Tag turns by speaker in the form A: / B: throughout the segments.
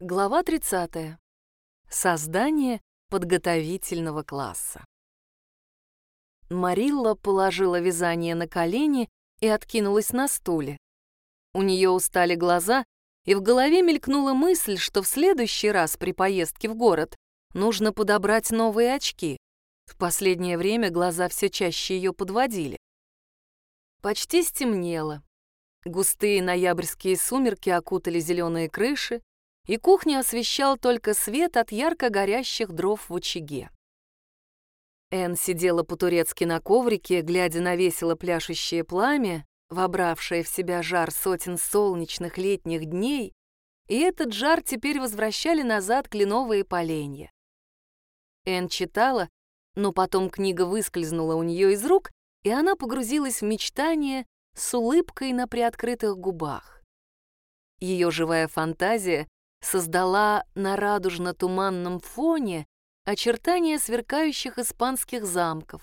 A: Глава 30. Создание подготовительного класса. Марилла положила вязание на колени и откинулась на стуле. У нее устали глаза, и в голове мелькнула мысль, что в следующий раз при поездке в город нужно подобрать новые очки. В последнее время глаза все чаще ее подводили. Почти стемнело. Густые ноябрьские сумерки окутали зеленые крыши, и кухню освещал только свет от ярко горящих дров в очаге. Эн сидела по-турецки на коврике, глядя на весело пляшущее пламя, вобравшее в себя жар сотен солнечных летних дней, и этот жар теперь возвращали назад кленовые поленья. Эн читала, но потом книга выскользнула у нее из рук, и она погрузилась в мечтание с улыбкой на приоткрытых губах. Ее живая фантазия создала на радужно-туманном фоне очертания сверкающих испанских замков.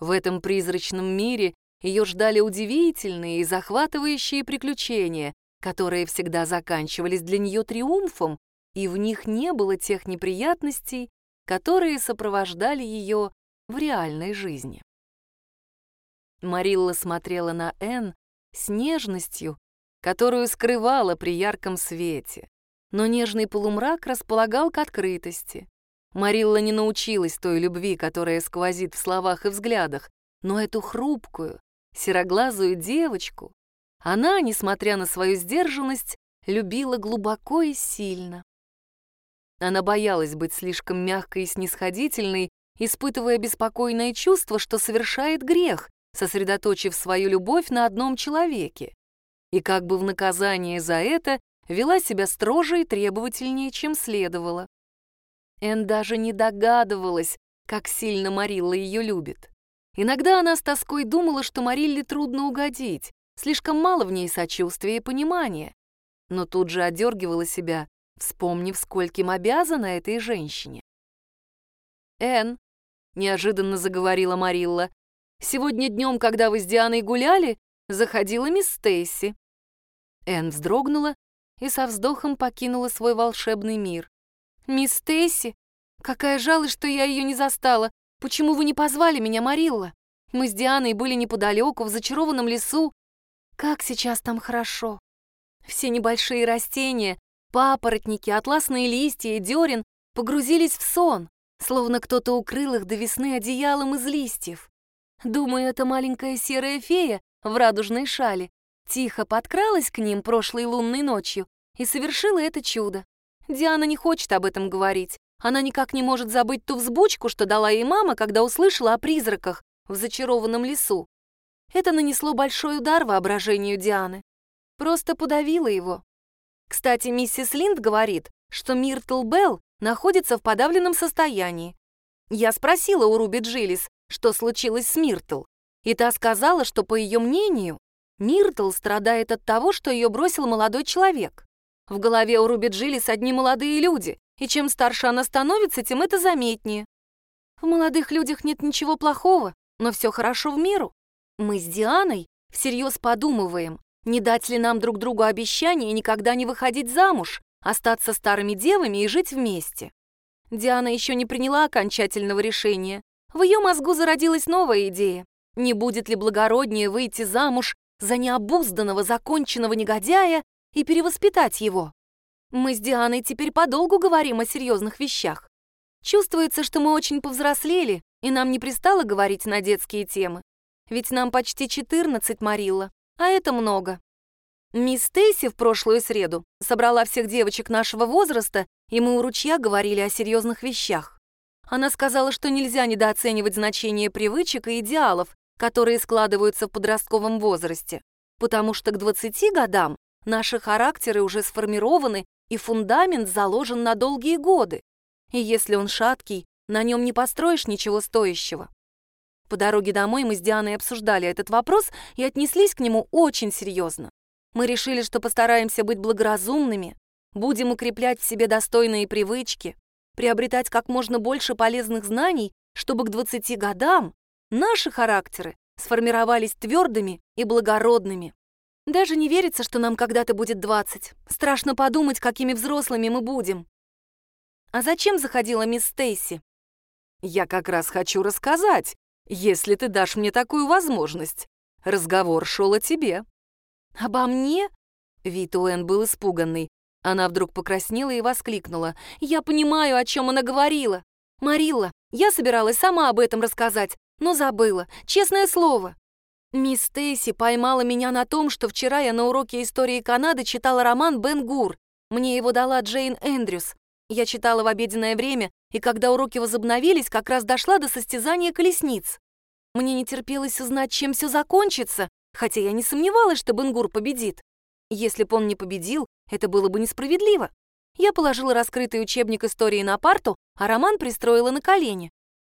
A: В этом призрачном мире ее ждали удивительные и захватывающие приключения, которые всегда заканчивались для нее триумфом, и в них не было тех неприятностей, которые сопровождали ее в реальной жизни. Марилла смотрела на Энн с нежностью, которую скрывала при ярком свете но нежный полумрак располагал к открытости. Марилла не научилась той любви, которая сквозит в словах и взглядах, но эту хрупкую, сероглазую девочку она, несмотря на свою сдержанность, любила глубоко и сильно. Она боялась быть слишком мягкой и снисходительной, испытывая беспокойное чувство, что совершает грех, сосредоточив свою любовь на одном человеке. И как бы в наказание за это вела себя строже и требовательнее, чем следовало. Эн даже не догадывалась, как сильно Марилла ее любит. Иногда она с тоской думала, что Марилле трудно угодить, слишком мало в ней сочувствия и понимания. Но тут же одергивала себя, вспомнив, скольким обязана этой женщине. «Эн», — неожиданно заговорила Марилла, «сегодня днем, когда вы с Дианой гуляли, заходила мисс Стейси». Эн вздрогнула и со вздохом покинула свой волшебный мир. «Мисс Стейси, какая жалость, что я ее не застала. Почему вы не позвали меня, Марилла? Мы с Дианой были неподалеку, в зачарованном лесу. Как сейчас там хорошо. Все небольшие растения, папоротники, атласные листья и дерен погрузились в сон, словно кто-то укрыл их до весны одеялом из листьев. Думаю, это маленькая серая фея в радужной шале Тихо подкралась к ним прошлой лунной ночью и совершила это чудо. Диана не хочет об этом говорить. Она никак не может забыть ту взбучку, что дала ей мама, когда услышала о призраках в зачарованном лесу. Это нанесло большой удар воображению Дианы. Просто подавило его. Кстати, миссис Линд говорит, что Миртл Белл находится в подавленном состоянии. Я спросила у Руби Джилис, что случилось с Миртл, и та сказала, что, по ее мнению, Миртл страдает от того, что ее бросил молодой человек. В голове у Руби Джилис одни молодые люди, и чем старше она становится, тем это заметнее. В молодых людях нет ничего плохого, но все хорошо в миру. Мы с Дианой всерьез подумываем, не дать ли нам друг другу обещание никогда не выходить замуж, остаться старыми девами и жить вместе. Диана еще не приняла окончательного решения. В ее мозгу зародилась новая идея. Не будет ли благороднее выйти замуж за необузданного, законченного негодяя и перевоспитать его. Мы с Дианой теперь подолгу говорим о серьезных вещах. Чувствуется, что мы очень повзрослели, и нам не пристало говорить на детские темы. Ведь нам почти 14, Марилла, а это много. Мисс Стейси в прошлую среду собрала всех девочек нашего возраста, и мы у ручья говорили о серьезных вещах. Она сказала, что нельзя недооценивать значение привычек и идеалов, которые складываются в подростковом возрасте, потому что к 20 годам наши характеры уже сформированы и фундамент заложен на долгие годы. И если он шаткий, на нем не построишь ничего стоящего. По дороге домой мы с Дианой обсуждали этот вопрос и отнеслись к нему очень серьезно. Мы решили, что постараемся быть благоразумными, будем укреплять в себе достойные привычки, приобретать как можно больше полезных знаний, чтобы к 20 годам Наши характеры сформировались твердыми и благородными. Даже не верится, что нам когда-то будет двадцать. Страшно подумать, какими взрослыми мы будем. А зачем заходила мисс Стейси?
B: Я как раз хочу рассказать, если ты дашь мне такую возможность. Разговор шел о тебе.
A: Обо мне? Вид Уэн был испуганный. Она вдруг покраснела и воскликнула. «Я понимаю, о чем она говорила. Марилла, я собиралась сама об этом рассказать, но забыла, честное слово. Мисс Стейси поймала меня на том, что вчера я на уроке истории Канады читала роман «Бен Гур». Мне его дала Джейн Эндрюс. Я читала в обеденное время, и когда уроки возобновились, как раз дошла до состязания колесниц. Мне не терпелось узнать, чем все закончится, хотя я не сомневалась, что Бенгур победит. Если бы он не победил, это было бы несправедливо. Я положила раскрытый учебник истории на парту, а роман пристроила на колени.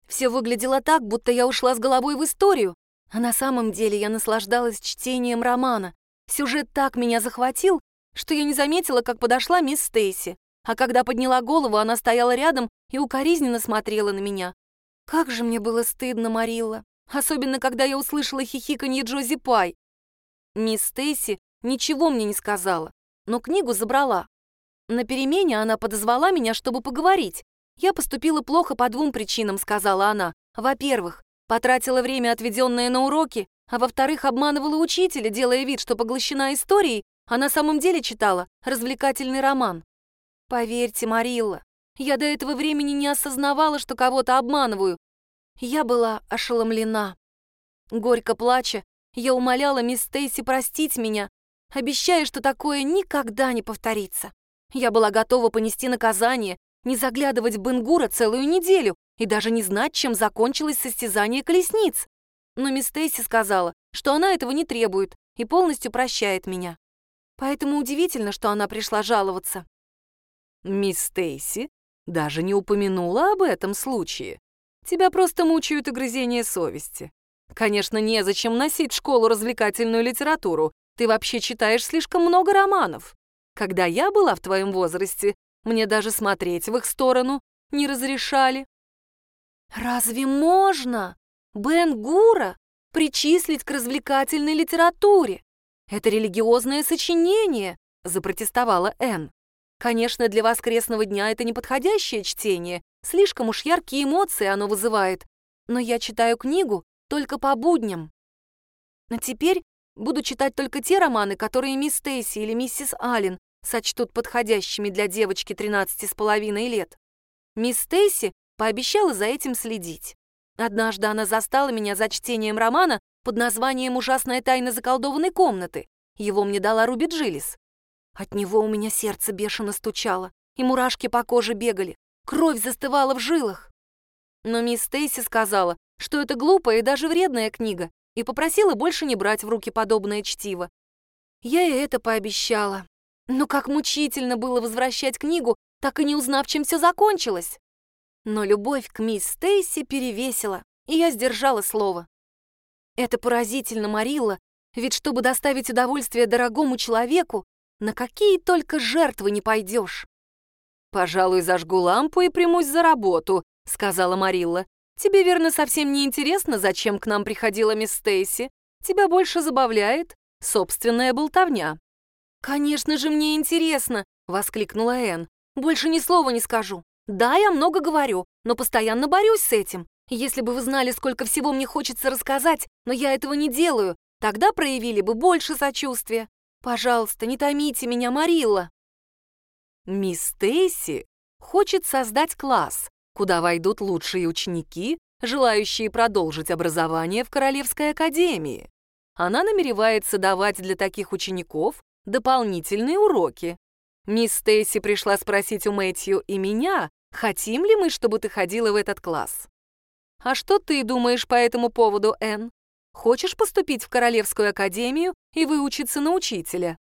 A: Все выглядело так, будто я ушла с головой в историю, а на самом деле я наслаждалась чтением романа. Сюжет так меня захватил, что я не заметила, как подошла мисс Стейси. А когда подняла голову, она стояла рядом и укоризненно смотрела на меня. Как же мне было стыдно, Марилла. Особенно, когда я услышала хихиканье Джози Пай. Мисс Стейси ничего мне не сказала, но книгу забрала. На перемене она подозвала меня, чтобы поговорить. Я поступила плохо по двум причинам, сказала она. Во-первых, Потратила время, отведенное на уроки, а во-вторых, обманывала учителя, делая вид, что поглощена историей, а на самом деле читала развлекательный роман. Поверьте, Марилла, я до этого времени не осознавала, что кого-то обманываю. Я была ошеломлена. Горько плача, я умоляла мисс Стейси простить меня, обещая, что такое никогда не повторится. Я была готова понести наказание, не заглядывать в Бенгура целую неделю, и даже не знать, чем закончилось состязание колесниц. Но мисс Стейси сказала, что она этого не требует и полностью прощает меня. Поэтому удивительно, что она пришла жаловаться.
B: Мисс Стейси даже не упомянула об этом случае. Тебя просто мучают огрызения совести. Конечно, незачем носить в школу развлекательную литературу. Ты вообще читаешь слишком много романов. Когда я была в твоем возрасте, мне даже смотреть в их сторону не разрешали.
A: Разве можно Бен Гура причислить к развлекательной литературе? Это религиозное сочинение, запротестовала Энн. Конечно, для воскресного дня это неподходящее чтение, слишком уж яркие эмоции оно вызывает, но я читаю книгу только по будням. А теперь буду читать только те романы, которые мисс Стейси или миссис Аллен сочтут подходящими для девочки 13 с половиной лет. Мисс Стейси Пообещала за этим следить. Однажды она застала меня за чтением романа под названием «Ужасная тайна заколдованной комнаты». Его мне дала Руби Джилис. От него у меня сердце бешено стучало, и мурашки по коже бегали, кровь застывала в жилах. Но мисс Стейси сказала, что это глупая и даже вредная книга, и попросила больше не брать в руки подобное чтиво. Я и это пообещала. Но как мучительно было возвращать книгу, так и не узнав, чем все закончилось. Но любовь к мисс Стейси перевесила, и я сдержала слово. Это поразительно, Марилла, ведь чтобы доставить удовольствие дорогому человеку, на какие только жертвы не пойдешь.
B: «Пожалуй, зажгу лампу и примусь за работу», — сказала Марилла. «Тебе, верно, совсем не интересно, зачем к нам приходила мисс Стейси? Тебя больше забавляет собственная болтовня».
A: «Конечно же мне интересно!» — воскликнула Энн. «Больше ни слова не скажу. Да, я много говорю, но постоянно борюсь с этим. Если бы вы знали, сколько всего мне хочется рассказать, но я этого не делаю, тогда проявили бы больше сочувствия. Пожалуйста, не томите меня, Марилла.
B: Мисс Стейси хочет создать класс, куда войдут лучшие ученики, желающие продолжить образование в Королевской академии. Она намеревается давать для таких учеников дополнительные уроки. Мисс Стейси пришла спросить у Мэтью и меня, Хотим ли мы, чтобы ты ходила в этот класс? А что ты думаешь по этому поводу, Энн? Хочешь поступить в Королевскую академию и выучиться на учителя?»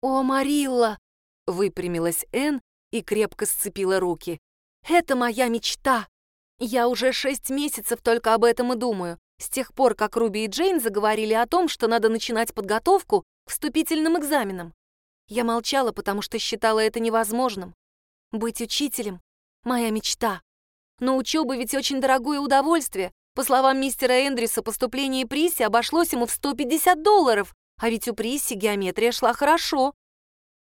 A: «О, Марилла!» — выпрямилась Энн и крепко сцепила руки. «Это моя мечта! Я уже шесть месяцев только об этом и думаю, с тех пор, как Руби и Джейн заговорили о том, что надо начинать подготовку вступительным экзаменам. Я молчала, потому что считала это невозможным. Быть учителем Моя мечта. Но учеба ведь очень дорогое удовольствие. По словам мистера Эндрюса, поступление Приси обошлось ему в 150 долларов,
B: А ведь у Присси геометрия шла хорошо.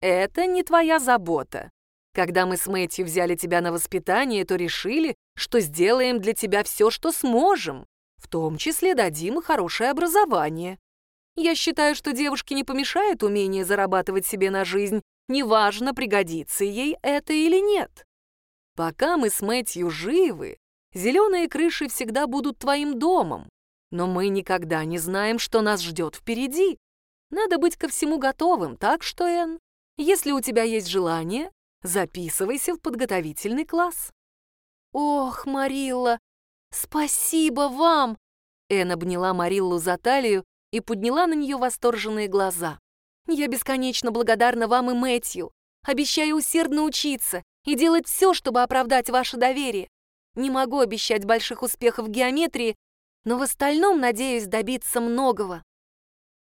A: Это не твоя забота. Когда мы с Мэтью взяли тебя на воспитание, то решили, что сделаем для тебя все, что сможем, в том числе дадим хорошее образование. Я считаю, что девушке не помешает умение зарабатывать себе на жизнь, неважно, пригодится ей это или нет. Пока мы с Мэтью живы, зеленые крыши всегда будут твоим домом, но мы никогда не знаем, что нас ждет впереди. Надо быть ко всему готовым, так что, Энн, если у тебя есть желание, записывайся в подготовительный класс.
B: Ох, Марилла, спасибо вам!
A: Энн обняла Мариллу за талию и подняла на нее восторженные глаза.
B: «Я бесконечно благодарна вам и Мэтью. Обещаю усердно учиться и делать все, чтобы оправдать ваше доверие. Не могу обещать больших успехов в геометрии, но в остальном надеюсь добиться многого».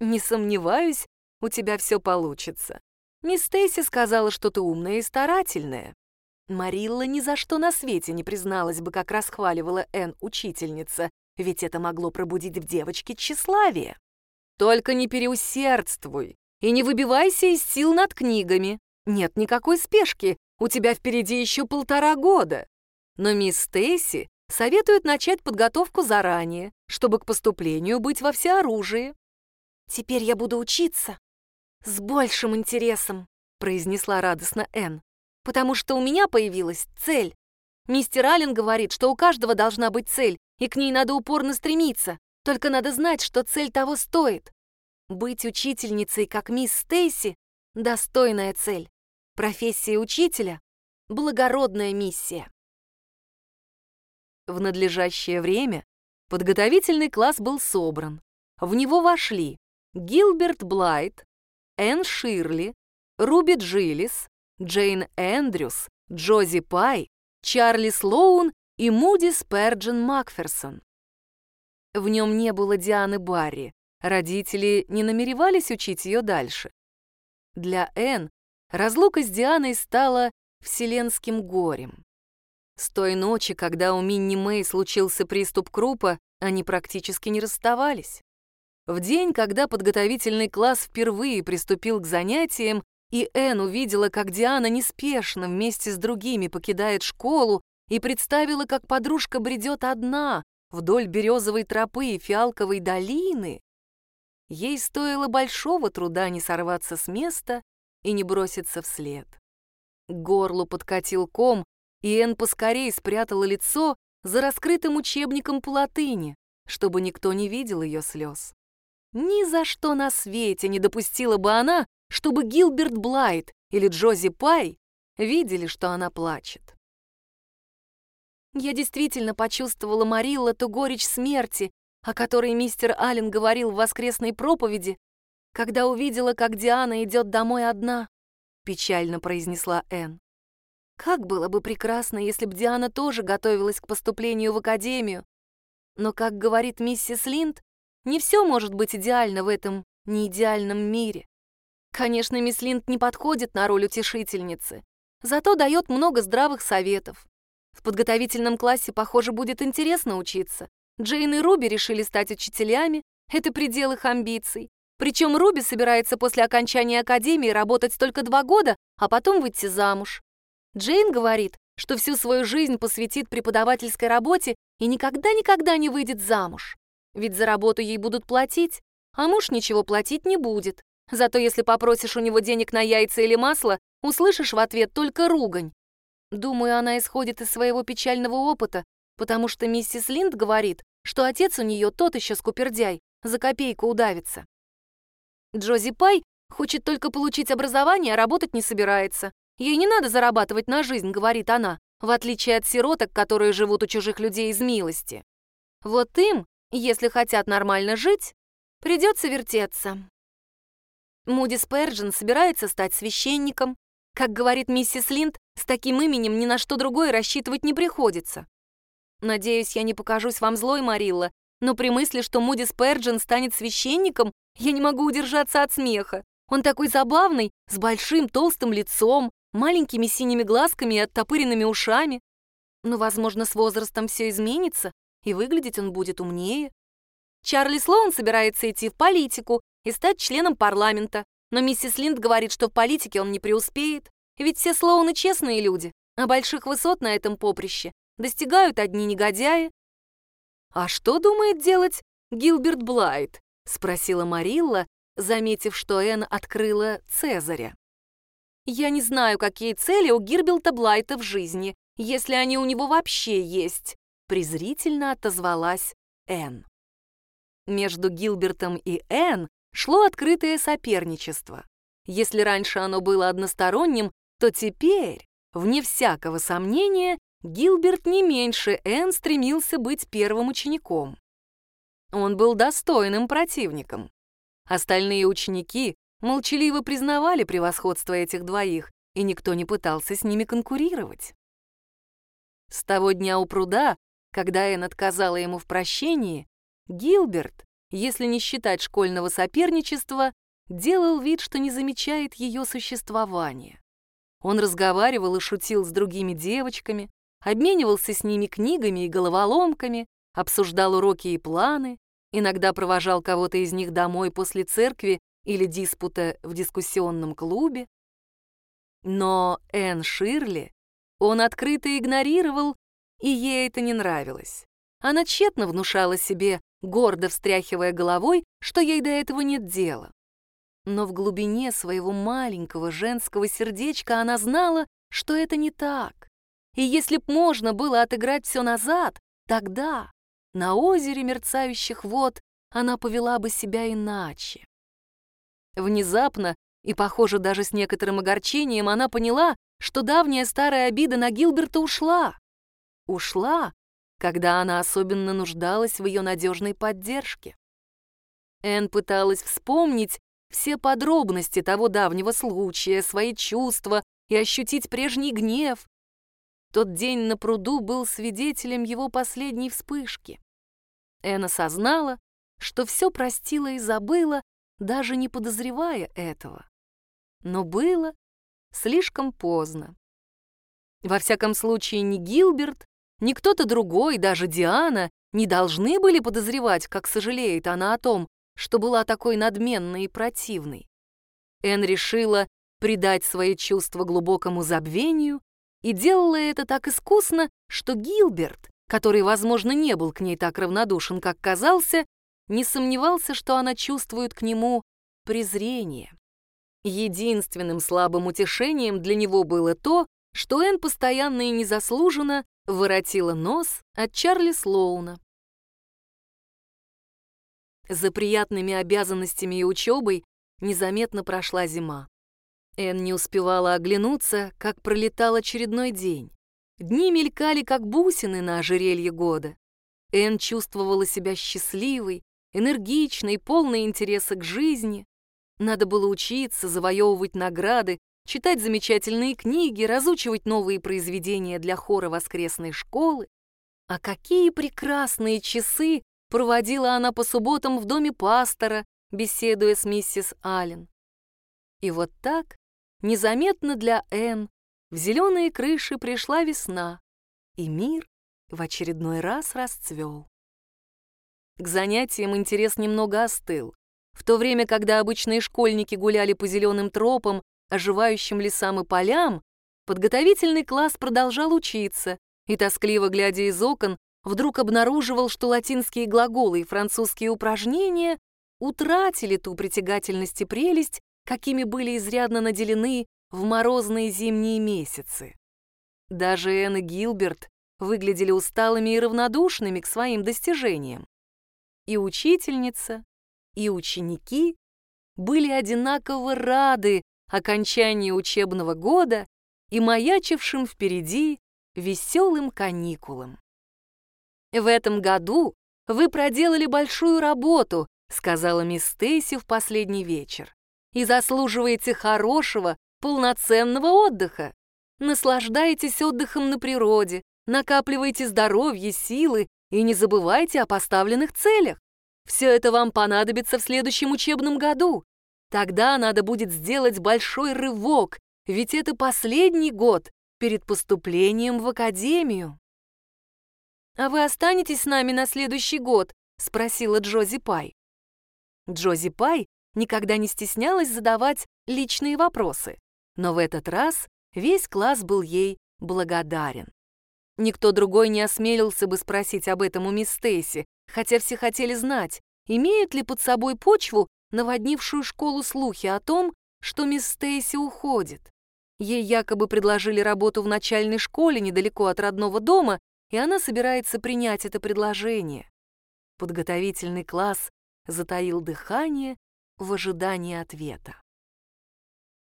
A: «Не сомневаюсь, у тебя все получится. Мисс Стейси сказала, что ты умная и старательная». Марилла ни за что на свете не призналась бы, как расхваливала Энн учительница, ведь это могло пробудить в девочке тщеславие. Только не переусердствуй и не выбивайся из сил над книгами. Нет никакой спешки, у тебя впереди еще полтора года. Но мисс Стейси советует начать подготовку заранее, чтобы к поступлению быть во всеоружии.
B: «Теперь я буду учиться с большим интересом», произнесла радостно Энн, «потому что у меня появилась цель. Мистер Аллен говорит, что у каждого должна быть цель, и к ней надо упорно стремиться. Только надо знать, что цель того стоит. Быть учительницей, как мисс Стейси, достойная цель. Профессия учителя — благородная миссия.
A: В надлежащее время подготовительный класс был собран. В него вошли Гилберт Блайт, Энн Ширли, Руби Джилlis, Джейн Эндрюс, Джози Пай, Чарли Слоун и Муди Сперджин Макферсон. В нем не было Дианы Барри. Родители не намеревались учить ее дальше. Для Энн разлука с Дианой стала вселенским горем. С той ночи, когда у Минни Мэй случился приступ крупа, они практически не расставались. В день, когда подготовительный класс впервые приступил к занятиям, и Энн увидела, как Диана неспешно вместе с другими покидает школу и представила, как подружка бредет одна, вдоль березовой тропы и фиалковой долины, ей стоило большого труда не сорваться с места и не броситься вслед. К горлу подкатил ком, и Энн поскорей спрятала лицо за раскрытым учебником по латыни, чтобы никто не видел ее слез. Ни за что на свете не допустила бы она, чтобы Гилберт Блайт или Джози Пай видели, что она плачет.
B: Я действительно почувствовала, Марилла, ту горечь смерти, о которой мистер Аллен говорил в воскресной проповеди, когда увидела, как Диана идет домой одна, — печально произнесла Энн. Как было бы прекрасно, если бы Диана тоже готовилась к поступлению в академию. Но, как говорит миссис Линд, не все может быть идеально в этом неидеальном мире. Конечно, мисс Линд не подходит на роль утешительницы, зато дает много здравых советов. В подготовительном классе, похоже, будет интересно учиться. Джейн и Руби решили стать учителями. Это предел их амбиций. Причем Руби собирается после окончания академии работать только два года, а потом выйти замуж. Джейн говорит, что всю свою жизнь посвятит преподавательской работе и никогда-никогда не выйдет замуж. Ведь за работу ей будут платить, а муж ничего платить не будет. Зато если попросишь у него денег на яйца или масло, услышишь в ответ только ругань. Думаю, она исходит из своего печального опыта, потому что миссис Линд говорит, что отец у нее тот еще скупердяй, за копейку удавится. Джози Пай хочет только получить образование, а работать не собирается. Ей не надо зарабатывать на жизнь, говорит она, в отличие от сироток, которые живут у чужих людей из милости. Вот им, если хотят нормально жить, придется вертеться. Муди Сперджин собирается стать священником. Как говорит миссис Линд, с таким именем ни на что другое рассчитывать не приходится. Надеюсь, я не покажусь вам злой, Марилла, но при мысли, что Муди Сперджин станет священником, я не могу удержаться от смеха. Он такой забавный, с большим толстым лицом, маленькими синими глазками и оттопыренными ушами. Но, возможно, с возрастом все изменится, и выглядеть он будет умнее. Чарли Слоун собирается идти в политику, и стать членом парламента. Но миссис Линд говорит, что в политике он не преуспеет. Ведь все Слоуны честные люди, а больших высот на этом поприще достигают одни негодяи. «А что думает делать Гилберт Блайт?» — спросила Марилла, заметив, что Энн открыла Цезаря. «Я не знаю, какие цели у Гирбилта Блайта в жизни, если они у него вообще есть», — презрительно отозвалась Энн. Между Гилбертом и Энн шло открытое соперничество. Если раньше оно было односторонним, то теперь, вне всякого сомнения, Гилберт не меньше Энн стремился быть первым учеником. Он был достойным противником. Остальные ученики молчаливо признавали превосходство этих двоих, и никто не пытался с ними конкурировать. С того дня у пруда, когда Энн отказала ему в прощении, Гилберт, если не считать школьного соперничества, делал вид, что не замечает ее существования. Он разговаривал и шутил с другими девочками, обменивался с ними книгами и головоломками, обсуждал уроки и планы, иногда провожал кого-то из них домой после церкви или диспута в дискуссионном клубе. Но Энн Ширли он открыто игнорировал, и ей это не нравилось. Она тщетно внушала себе, гордо встряхивая головой, что ей до этого нет дела. Но в глубине своего маленького женского сердечка она знала, что это не так. И если б можно было отыграть все назад, тогда, на озере мерцающих вод, она повела бы себя иначе. Внезапно, и, похоже, даже с некоторым огорчением, она поняла, что давняя старая обида на Гилберта ушла. Ушла, когда она особенно нуждалась в ее надежной поддержке. Энн пыталась вспомнить все подробности того давнего случая, свои чувства и ощутить прежний гнев, тот день на пруду был свидетелем его последней вспышки. Энн осознала, что все простила и забыла, даже не подозревая этого. Но было слишком поздно. Во всяком случае, ни Гилберт, ни кто-то другой, даже Диана, не должны были подозревать, как сожалеет она о том, что была такой надменной и противной. Энн решила придать свои чувства глубокому забвению и делала это так искусно, что Гилберт, который, возможно, не был к ней так равнодушен, как казался, не сомневался, что она чувствует к нему презрение. Единственным слабым утешением для него было то, что Энн постоянно и незаслуженно воротила нос от Чарли Слоуна. За приятными обязанностями и учебой незаметно прошла зима. Эн не успевала оглянуться, как пролетал очередной день. Дни мелькали, как бусины на ожерелье года. Эн чувствовала себя счастливой, энергичной, полной интереса к жизни. Надо было учиться, завоевывать награды, читать замечательные книги, разучивать новые произведения для хора воскресной школы. А какие прекрасные часы проводила она по субботам в доме пастора, беседуя с миссис Аллен. И вот так Незаметно для Энн в зеленые крыши пришла весна, и мир в очередной раз расцвел. К занятиям интерес немного остыл. В то время, когда обычные школьники гуляли по зеленым тропам, оживающим лесам и полям, подготовительный класс продолжал учиться и, тоскливо глядя из окон, вдруг обнаруживал, что латинские глаголы и французские упражнения утратили ту притягательность и прелесть, какими были изрядно наделены в морозные зимние месяцы. Даже Энн и Гилберт выглядели усталыми и равнодушными к своим достижениям. И учительница, и ученики были одинаково рады окончанию учебного года и маячившим впереди веселым каникулам. «В этом году вы проделали большую работу», сказала мисс Стейси в последний вечер и заслуживаете хорошего, полноценного отдыха. Наслаждайтесь отдыхом на природе, накапливайте здоровье, силы и не забывайте о поставленных целях. Все это вам понадобится в следующем учебном году. Тогда надо будет сделать большой рывок, ведь это последний год перед поступлением в академию. «А вы останетесь с нами на следующий год?» — спросила Джози Пай. Джози Пай никогда не стеснялась задавать личные вопросы, но в этот раз весь класс был ей благодарен. Никто другой не осмелился бы спросить об этом у мисс Стейси, хотя все хотели знать, имеют ли под собой почву, наводнившую школу слухи о том, что мисс Стейси уходит. Ей якобы предложили работу в начальной школе недалеко от родного дома, и она собирается принять это предложение. Подготовительный класс затаил дыхание в ожидании ответа.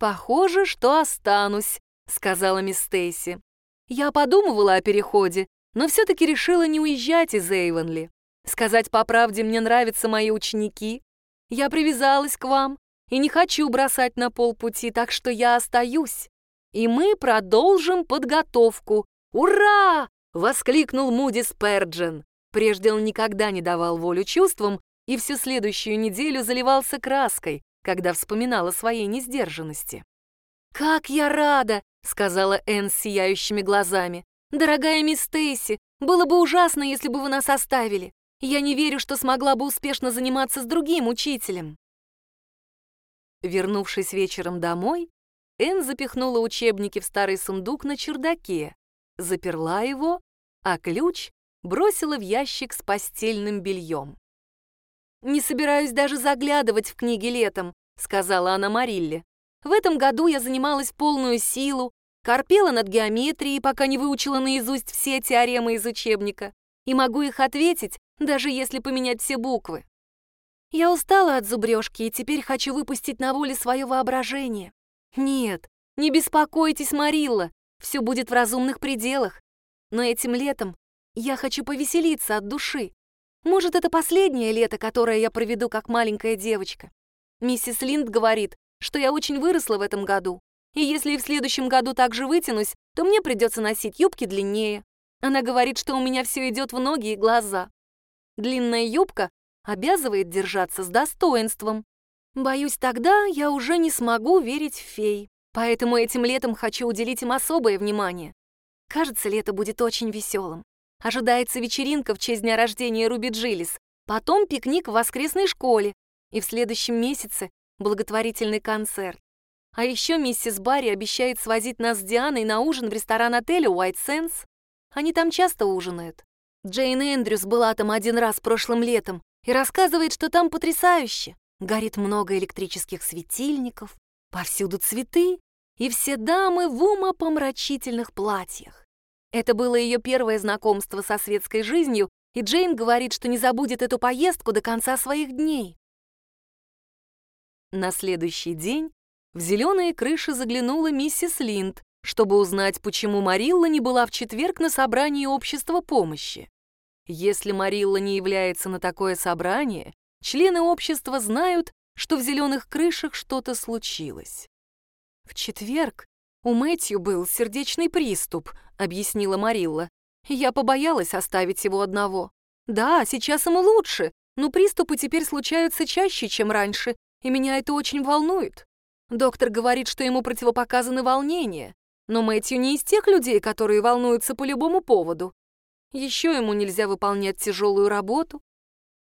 B: «Похоже, что останусь», — сказала мисс Стейси. «Я подумывала о переходе, но все-таки решила не уезжать из Эйвенли. Сказать по правде, мне нравятся мои ученики. Я привязалась к вам и не хочу бросать на полпути, так что я остаюсь. И мы продолжим подготовку. Ура!» — воскликнул Муди Сперджен. Прежде он никогда не давал волю чувствам и всю следующую неделю заливался краской, когда вспоминал о своей несдержанности. «Как я рада!» — сказала Энн с сияющими глазами. «Дорогая мисс Стейси, было бы ужасно, если бы вы нас оставили. Я не верю, что смогла бы успешно заниматься с другим учителем». Вернувшись вечером домой, Энн запихнула учебники в старый сундук на чердаке, заперла его, а ключ бросила в ящик с постельным бельем. «Не собираюсь даже заглядывать в книги летом», — сказала она Марилле. «В этом году я занималась полную силу, корпела над геометрией, пока не выучила наизусть все теоремы из учебника, и могу их ответить, даже если поменять все буквы. Я устала от зубрежки и теперь хочу выпустить на воле свое воображение. Нет, не беспокойтесь, Марилла, все будет в разумных пределах. Но этим летом я хочу повеселиться от души. Может, это последнее лето, которое я проведу как маленькая девочка. Миссис Линд говорит, что я очень выросла в этом году. И если и в следующем году так же вытянусь, то мне придется носить юбки длиннее. Она говорит, что у меня все идет в ноги и глаза. Длинная юбка обязывает держаться с достоинством. Боюсь, тогда я уже не смогу верить в фей. Поэтому этим летом хочу уделить им особое внимание. Кажется, лето будет очень веселым. Ожидается вечеринка в честь дня рождения Руби Джилис, потом пикник в воскресной школе и в следующем месяце благотворительный концерт. А еще миссис Барри обещает свозить нас с Дианой на ужин в ресторан отеля White Sands. Они там часто ужинают. Джейн Эндрюс была там один раз прошлым летом и рассказывает, что там потрясающе. Горит много электрических светильников, повсюду цветы, и все дамы в умопомрачительных платьях. Это было ее первое знакомство со светской жизнью, и Джейн говорит, что не забудет эту поездку до конца своих дней. На следующий день в зеленые крыши заглянула миссис Линд, чтобы узнать, почему Марилла не была в четверг на собрании общества помощи. Если Марилла не является на такое собрание, члены общества знают, что в зеленых крышах что-то случилось. В четверг «У Мэтью был сердечный приступ», — объяснила Марилла. «Я побоялась оставить его одного. Да, сейчас ему лучше, но приступы теперь случаются чаще, чем раньше, и меня это очень волнует. Доктор говорит, что ему противопоказаны волнения, но Мэтью не из тех людей, которые волнуются по любому поводу. Еще ему нельзя выполнять тяжелую работу.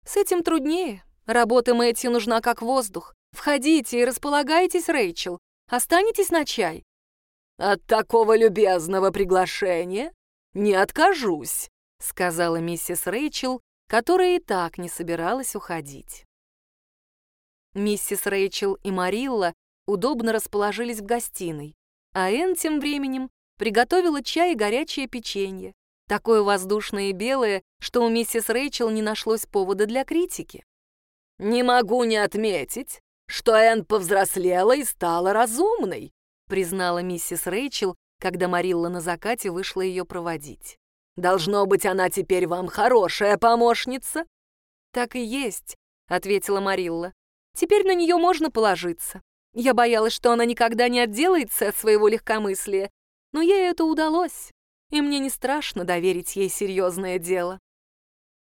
B: С этим труднее. Работа Мэтью нужна как воздух. Входите и располагайтесь, Рэйчел. Останетесь на чай.
C: «От такого любезного приглашения не откажусь»,
B: сказала миссис Рэйчел, которая и так не собиралась уходить. Миссис Рэйчел и Марилла удобно расположились в гостиной, а Энн тем временем приготовила чай и горячее печенье, такое воздушное и белое, что у миссис Рэйчел не нашлось повода для критики.
C: «Не могу не отметить, что Энн повзрослела и стала разумной»,
B: признала миссис Рэйчел, когда Марилла на закате вышла ее проводить.
C: «Должно быть, она теперь вам хорошая помощница?»
B: «Так и есть», — ответила Марилла. «Теперь на нее можно положиться. Я боялась, что она никогда не отделается от своего легкомыслия, но ей это удалось, и мне не страшно доверить ей серьезное дело».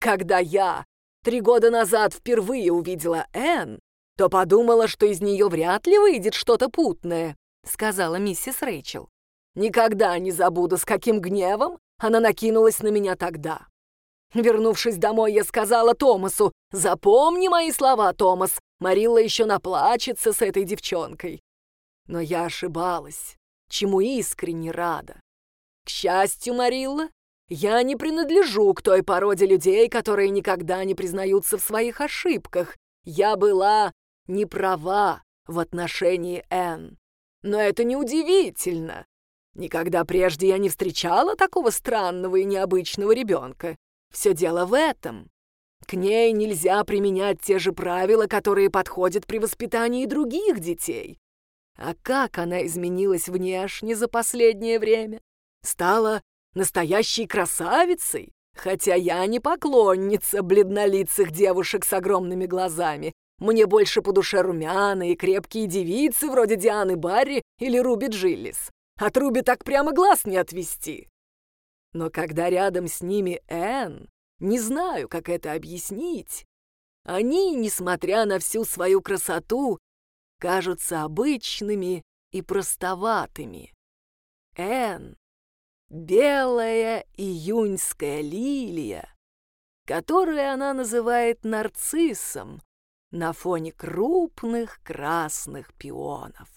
C: «Когда я три года назад впервые увидела Энн, то подумала, что из нее вряд ли выйдет что-то путное», — сказала миссис Рэйчел. «Никогда не забуду, с каким гневом она накинулась на меня тогда. Вернувшись домой, я сказала Томасу, «Запомни мои слова, Томас, Марилла еще наплачется с этой девчонкой. Но я ошибалась, чему искренне рада. К счастью, Марилла, я не принадлежу к той породе людей, которые никогда не признаются в своих ошибках. Я была не права в отношении Энн. Но это неудивительно. Никогда прежде я не встречала такого странного и необычного ребенка. Все дело в этом. К ней нельзя применять те же правила, которые подходят при воспитании других детей. А как она изменилась внешне за последнее время? Стала настоящей красавицей, хотя я не поклонница бледнолицых девушек с огромными глазами. Мне больше по душе румяные крепкие девицы вроде Дианы Барри или Руби Джиллис. От Руби так прямо глаз не отвести. Но когда рядом с ними Энн, не знаю, как это объяснить, они, несмотря на всю свою красоту, кажутся обычными и простоватыми. Энн белая июньская лилия, которую она называет нарциссом на фоне крупных красных пионов.